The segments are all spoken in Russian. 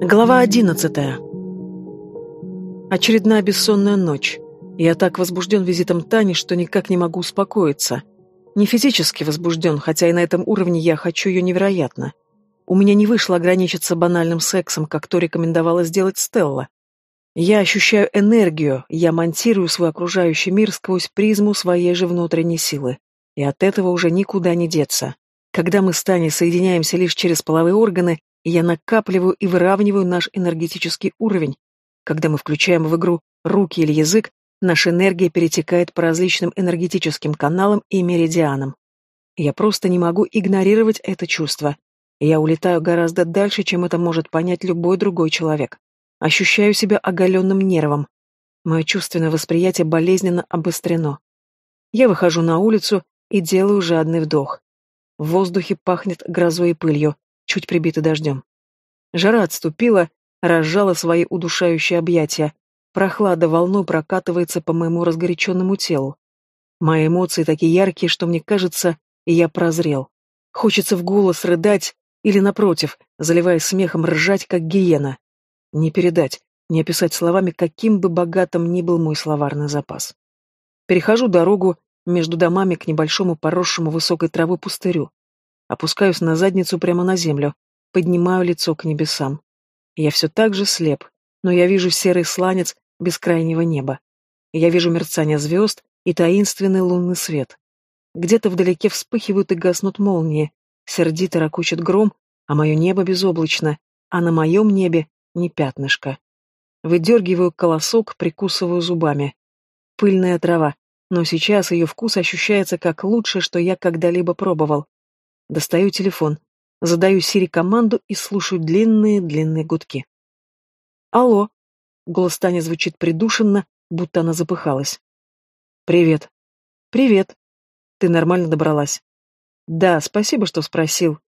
Глава одиннадцатая. Очередная бессонная ночь. Я так возбужден визитом Тани, что никак не могу успокоиться. Не физически возбужден, хотя и на этом уровне я хочу ее невероятно. У меня не вышло ограничиться банальным сексом, как то рекомендовала сделать Стелла. Я ощущаю энергию, я монтирую свой окружающий мир сквозь призму своей же внутренней силы. И от этого уже никуда не деться. Когда мы с Таней соединяемся лишь через половые органы, я накапливаю и выравниваю наш энергетический уровень. Когда мы включаем в игру руки или язык, наша энергия перетекает по различным энергетическим каналам и меридианам. Я просто не могу игнорировать это чувство. Я улетаю гораздо дальше, чем это может понять любой другой человек. Ощущаю себя оголенным нервом. Мое чувственное восприятие болезненно обострено. Я выхожу на улицу и делаю жадный вдох. В воздухе пахнет грозой и пылью чуть прибиты дождем. Жара отступила, разжала свои удушающие объятия. Прохлада волной прокатывается по моему разгоряченному телу. Мои эмоции такие яркие, что мне кажется, я прозрел. Хочется в голос рыдать или, напротив, заливаясь смехом, ржать, как гиена. Не передать, не описать словами, каким бы богатым ни был мой словарный запас. Перехожу дорогу между домами к небольшому поросшему высокой травой пустырю. Опускаюсь на задницу прямо на землю, поднимаю лицо к небесам. Я все так же слеп, но я вижу серый сланец бескрайнего неба. Я вижу мерцание звезд и таинственный лунный свет. Где-то вдалеке вспыхивают и гаснут молнии, сердито ракучит гром, а мое небо безоблачно, а на моем небе не пятнышко. Выдергиваю колосок, прикусываю зубами. Пыльная трава, но сейчас ее вкус ощущается как лучшее, что я когда-либо пробовал. Достаю телефон, задаю Сири команду и слушаю длинные-длинные гудки. «Алло!» — голос Тани звучит придушенно, будто она запыхалась. «Привет». «Привет. Ты нормально добралась?» «Да, спасибо, что спросил».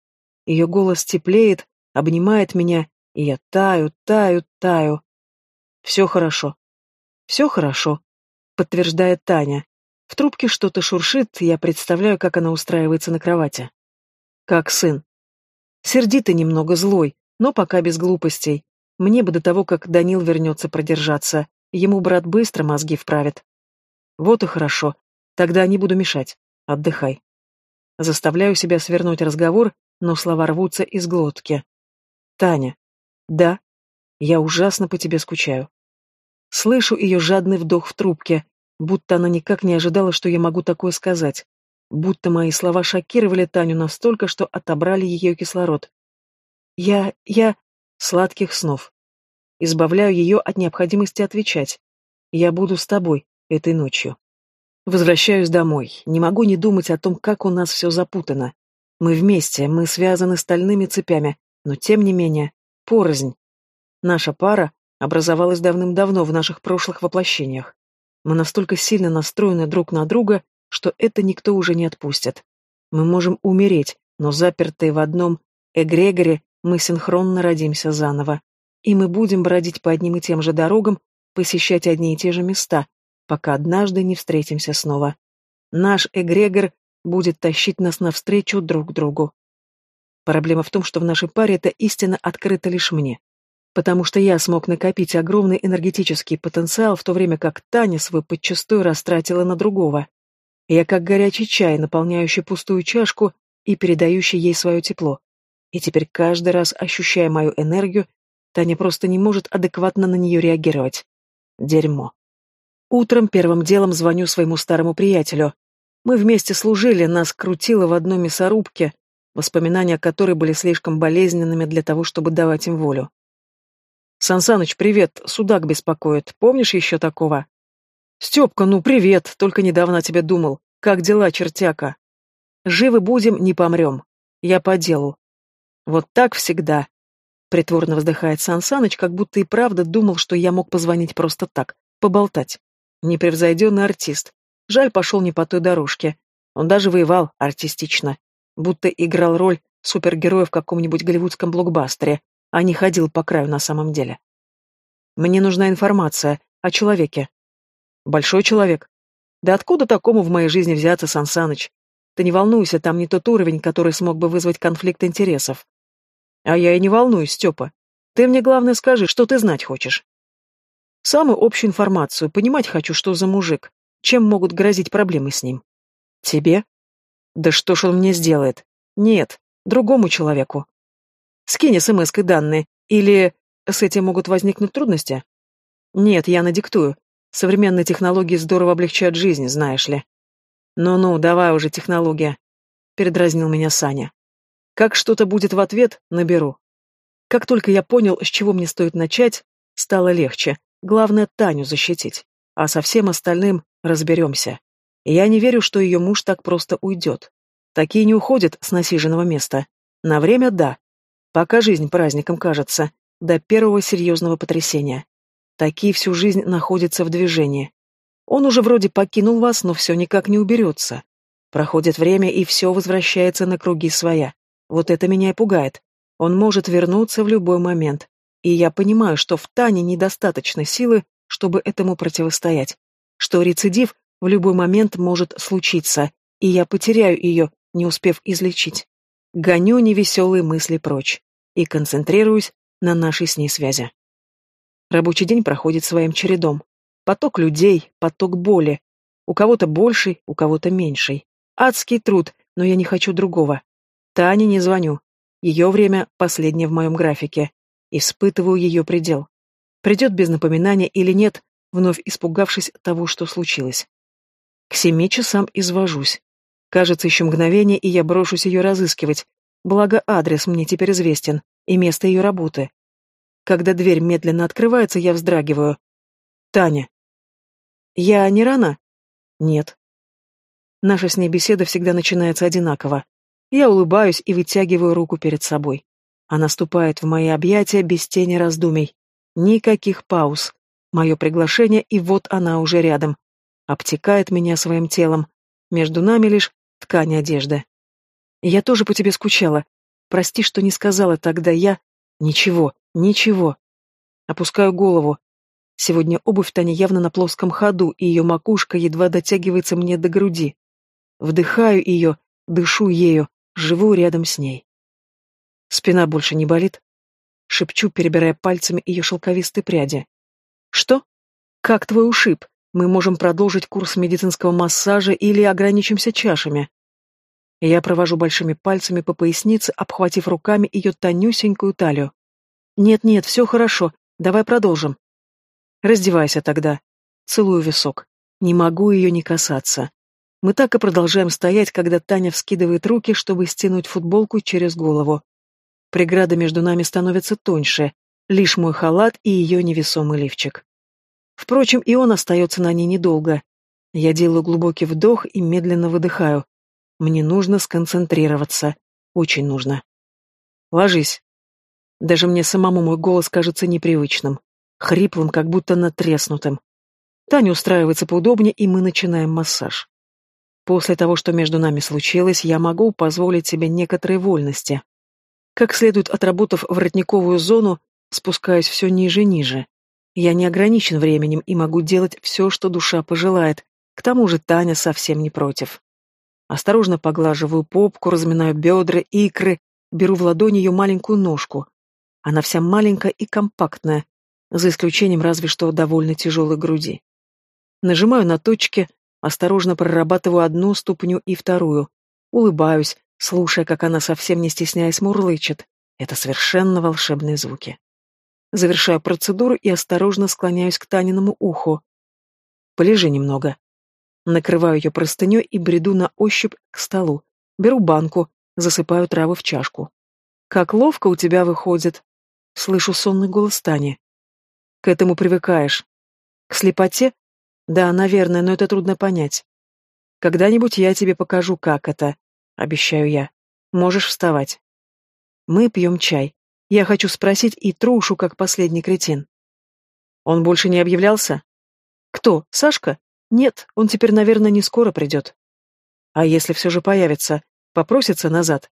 Ее голос теплеет, обнимает меня, и я таю, таю, таю. «Все хорошо». «Все хорошо», — подтверждает Таня. В трубке что-то шуршит, я представляю, как она устраивается на кровати. Как сын. Сердитый немного, злой, но пока без глупостей. Мне бы до того, как Данил вернется продержаться. Ему брат быстро мозги вправит. Вот и хорошо. Тогда не буду мешать. Отдыхай. Заставляю себя свернуть разговор, но слова рвутся из глотки. Таня. Да. Я ужасно по тебе скучаю. Слышу ее жадный вдох в трубке, будто она никак не ожидала, что я могу такое сказать. Будто мои слова шокировали Таню настолько, что отобрали ее кислород. Я... я... Сладких снов. Избавляю ее от необходимости отвечать. Я буду с тобой этой ночью. Возвращаюсь домой. Не могу не думать о том, как у нас все запутано. Мы вместе, мы связаны стальными цепями, но тем не менее, порознь. Наша пара образовалась давным-давно в наших прошлых воплощениях. Мы настолько сильно настроены друг на друга, что это никто уже не отпустит. Мы можем умереть, но запертые в одном эгрегоре мы синхронно родимся заново. И мы будем бродить по одним и тем же дорогам, посещать одни и те же места, пока однажды не встретимся снова. Наш эгрегор будет тащить нас навстречу друг другу. Проблема в том, что в нашей паре эта истина открыта лишь мне. Потому что я смог накопить огромный энергетический потенциал, в то время как Таня свой подчастую растратила на другого. Я как горячий чай, наполняющий пустую чашку и передающий ей свое тепло. И теперь каждый раз, ощущая мою энергию, Таня просто не может адекватно на нее реагировать. Дерьмо. Утром первым делом звоню своему старому приятелю. Мы вместе служили, нас крутило в одной мясорубке, воспоминания о которой были слишком болезненными для того, чтобы давать им волю. «Сансаныч, привет, судак беспокоит. Помнишь еще такого?» «Степка, ну привет, только недавно о тебе думал. Как дела, чертяка?» «Живы будем, не помрем. Я по делу». «Вот так всегда», — притворно вздыхает Сан Саныч, как будто и правда думал, что я мог позвонить просто так, поболтать. Непревзойденный артист. Жаль, пошел не по той дорожке. Он даже воевал артистично, будто играл роль супергероя в каком-нибудь голливудском блокбастере, а не ходил по краю на самом деле. Мне нужна информация о человеке, Большой человек. Да откуда такому в моей жизни взяться, Сансаныч? Ты не волнуйся, там не тот уровень, который смог бы вызвать конфликт интересов. А я и не волнуюсь, Степа. Ты мне главное скажи, что ты знать хочешь. Самую общую информацию, понимать хочу, что за мужик, чем могут грозить проблемы с ним. Тебе? Да что ж он мне сделает? Нет, другому человеку. Скинь смс-кой данные, или с этим могут возникнуть трудности? Нет, я надиктую. Современные технологии здорово облегчают жизнь, знаешь ли. Ну-ну, давай уже технология. Передразнил меня Саня. Как что-то будет в ответ, наберу. Как только я понял, с чего мне стоит начать, стало легче. Главное, Таню защитить. А со всем остальным разберемся. Я не верю, что ее муж так просто уйдет. Такие не уходят с насиженного места. На время – да. Пока жизнь праздником кажется, до первого серьезного потрясения. Такие всю жизнь находятся в движении. Он уже вроде покинул вас, но все никак не уберется. Проходит время, и все возвращается на круги своя. Вот это меня и пугает. Он может вернуться в любой момент. И я понимаю, что в Тане недостаточно силы, чтобы этому противостоять. Что рецидив в любой момент может случиться, и я потеряю ее, не успев излечить. Гоню невеселые мысли прочь и концентрируюсь на нашей с ней связи. Рабочий день проходит своим чередом. Поток людей, поток боли. У кого-то больший, у кого-то меньший. Адский труд, но я не хочу другого. Тане не звоню. Ее время последнее в моем графике. Испытываю ее предел. Придет без напоминания или нет, вновь испугавшись того, что случилось. К семи часам извожусь. Кажется, еще мгновение, и я брошусь ее разыскивать. Благо, адрес мне теперь известен, и место ее работы. Когда дверь медленно открывается, я вздрагиваю. Таня. Я не рано? Нет. Наша с ней беседа всегда начинается одинаково. Я улыбаюсь и вытягиваю руку перед собой. Она ступает в мои объятия без тени раздумий. Никаких пауз. Мое приглашение, и вот она уже рядом. Обтекает меня своим телом. Между нами лишь ткань одежды. Я тоже по тебе скучала. Прости, что не сказала тогда я... Ничего, ничего. Опускаю голову. Сегодня обувь Тани явно на плоском ходу, и ее макушка едва дотягивается мне до груди. Вдыхаю ее, дышу ею, живу рядом с ней. Спина больше не болит? Шепчу, перебирая пальцами ее шелковистые пряди. Что? Как твой ушиб? Мы можем продолжить курс медицинского массажа или ограничимся чашами. Я провожу большими пальцами по пояснице, обхватив руками ее тонюсенькую талию. Нет-нет, все хорошо, давай продолжим. Раздевайся тогда. Целую висок. Не могу ее не касаться. Мы так и продолжаем стоять, когда Таня вскидывает руки, чтобы стянуть футболку через голову. Преграда между нами становится тоньше, лишь мой халат и ее невесомый лифчик. Впрочем, и он остается на ней недолго. Я делаю глубокий вдох и медленно выдыхаю. Мне нужно сконцентрироваться. Очень нужно. Ложись. Даже мне самому мой голос кажется непривычным. Хриплым, как будто натреснутым. Таня устраивается поудобнее, и мы начинаем массаж. После того, что между нами случилось, я могу позволить себе некоторые вольности. Как следует отработав воротниковую зону, спускаюсь все ниже и ниже. Я не ограничен временем и могу делать все, что душа пожелает. К тому же Таня совсем не против. Осторожно поглаживаю попку, разминаю бедра, икры, беру в ладони ее маленькую ножку. Она вся маленькая и компактная, за исключением разве что довольно тяжелой груди. Нажимаю на точки, осторожно прорабатываю одну ступню и вторую. Улыбаюсь, слушая, как она совсем не стесняясь мурлычет. Это совершенно волшебные звуки. Завершаю процедуру и осторожно склоняюсь к Таниному уху. Полежи немного. Накрываю ее простыней и бреду на ощупь к столу. Беру банку, засыпаю травы в чашку. «Как ловко у тебя выходит!» Слышу сонный голос Тани. «К этому привыкаешь. К слепоте? Да, наверное, но это трудно понять. Когда-нибудь я тебе покажу, как это обещаю я. Можешь вставать. Мы пьем чай. Я хочу спросить и трушу, как последний кретин. Он больше не объявлялся? Кто, Сашка? Нет, он теперь, наверное, не скоро придет. А если все же появится, попросится назад?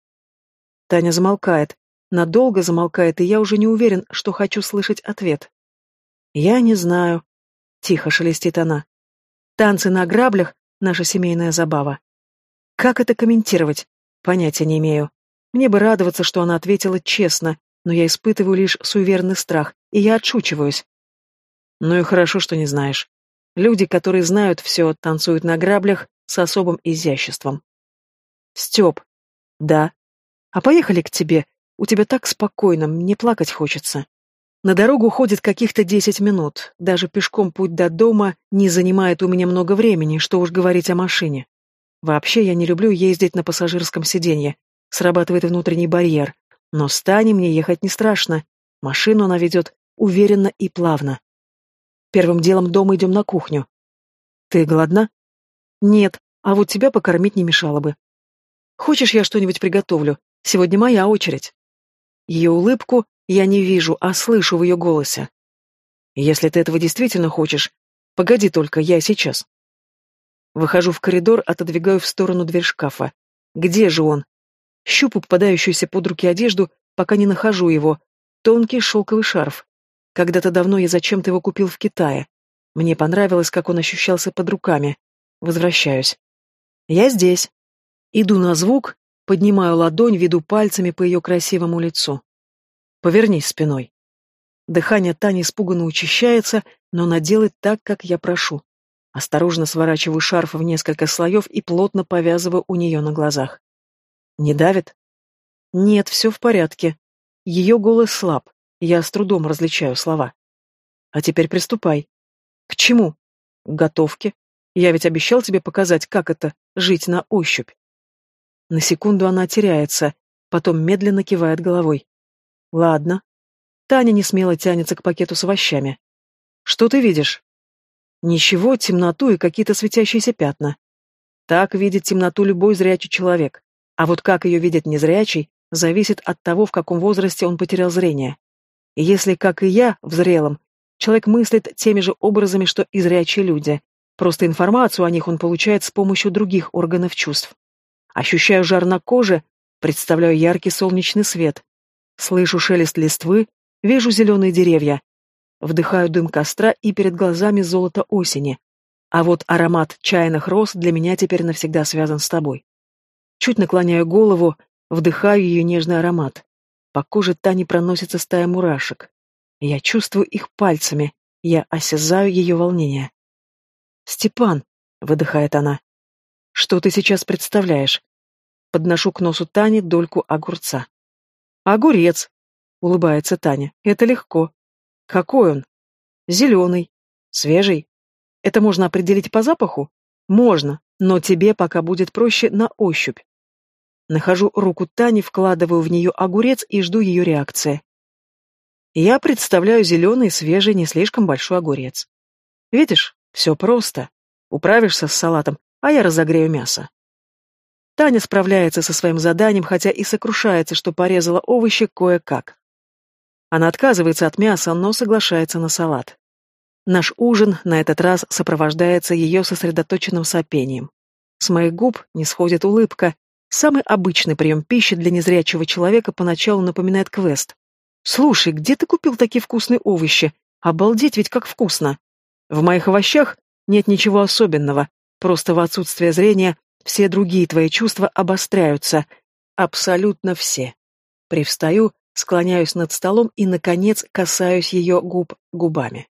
Таня замолкает, надолго замолкает, и я уже не уверен, что хочу слышать ответ. Я не знаю. Тихо шелестит она. Танцы на граблях — наша семейная забава. Как это комментировать? Понятия не имею. Мне бы радоваться, что она ответила честно, но я испытываю лишь суеверный страх, и я отшучиваюсь. Ну и хорошо, что не знаешь. Люди, которые знают все, танцуют на граблях с особым изяществом. Степ. Да. А поехали к тебе. У тебя так спокойно, мне плакать хочется. На дорогу уходит каких-то десять минут. Даже пешком путь до дома не занимает у меня много времени, что уж говорить о машине. Вообще я не люблю ездить на пассажирском сиденье. Срабатывает внутренний барьер. Но с Таней мне ехать не страшно. Машину она ведет уверенно и плавно. Первым делом дома идем на кухню. Ты голодна? Нет, а вот тебя покормить не мешало бы. Хочешь, я что-нибудь приготовлю? Сегодня моя очередь. Ее улыбку я не вижу, а слышу в ее голосе. Если ты этого действительно хочешь, погоди только, я сейчас. Выхожу в коридор, отодвигаю в сторону дверь шкафа. Где же он? Щупаю попадающуюся под руки одежду, пока не нахожу его. Тонкий шелковый шарф. Когда-то давно я зачем-то его купил в Китае. Мне понравилось, как он ощущался под руками. Возвращаюсь. Я здесь. Иду на звук, поднимаю ладонь, веду пальцами по ее красивому лицу. Повернись спиной. Дыхание Тани испуганно учащается, но она делает так, как я прошу. Осторожно сворачиваю шарф в несколько слоев и плотно повязываю у нее на глазах. Не давит? Нет, все в порядке. Ее голос слаб, я с трудом различаю слова. А теперь приступай. К чему? К готовке. Я ведь обещал тебе показать, как это — жить на ощупь. На секунду она теряется, потом медленно кивает головой. Ладно. Таня не смело тянется к пакету с овощами. Что ты видишь? Ничего, темноту и какие-то светящиеся пятна. Так видит темноту любой зрячий человек. А вот как ее видит незрячий, зависит от того, в каком возрасте он потерял зрение. Если, как и я, в зрелом, человек мыслит теми же образами, что и зрячие люди, просто информацию о них он получает с помощью других органов чувств. Ощущаю жар на коже, представляю яркий солнечный свет, Слышу шелест листвы, вижу зеленые деревья. Вдыхаю дым костра и перед глазами золото осени. А вот аромат чайных роз для меня теперь навсегда связан с тобой. Чуть наклоняю голову, вдыхаю ее нежный аромат. По коже Тани проносится стая мурашек. Я чувствую их пальцами, я осязаю ее волнение. «Степан», — выдыхает она, — «что ты сейчас представляешь?» Подношу к носу Тани дольку огурца. «Огурец», — улыбается Таня. «Это легко». «Какой он?» «Зеленый. Свежий. Это можно определить по запаху?» «Можно, но тебе пока будет проще на ощупь». Нахожу руку Тани, вкладываю в нее огурец и жду ее реакции. Я представляю зеленый, свежий, не слишком большой огурец. Видишь, все просто. Управишься с салатом, а я разогрею мясо. Таня справляется со своим заданием, хотя и сокрушается, что порезала овощи кое-как. Она отказывается от мяса, но соглашается на салат. Наш ужин на этот раз сопровождается ее сосредоточенным сопением. С моих губ не сходит улыбка. Самый обычный прием пищи для незрячего человека поначалу напоминает квест. «Слушай, где ты купил такие вкусные овощи? Обалдеть ведь как вкусно!» В моих овощах нет ничего особенного, просто в отсутствие зрения все другие твои чувства обостряются. Абсолютно все. Привстаю, склоняюсь над столом и, наконец, касаюсь ее губ губами.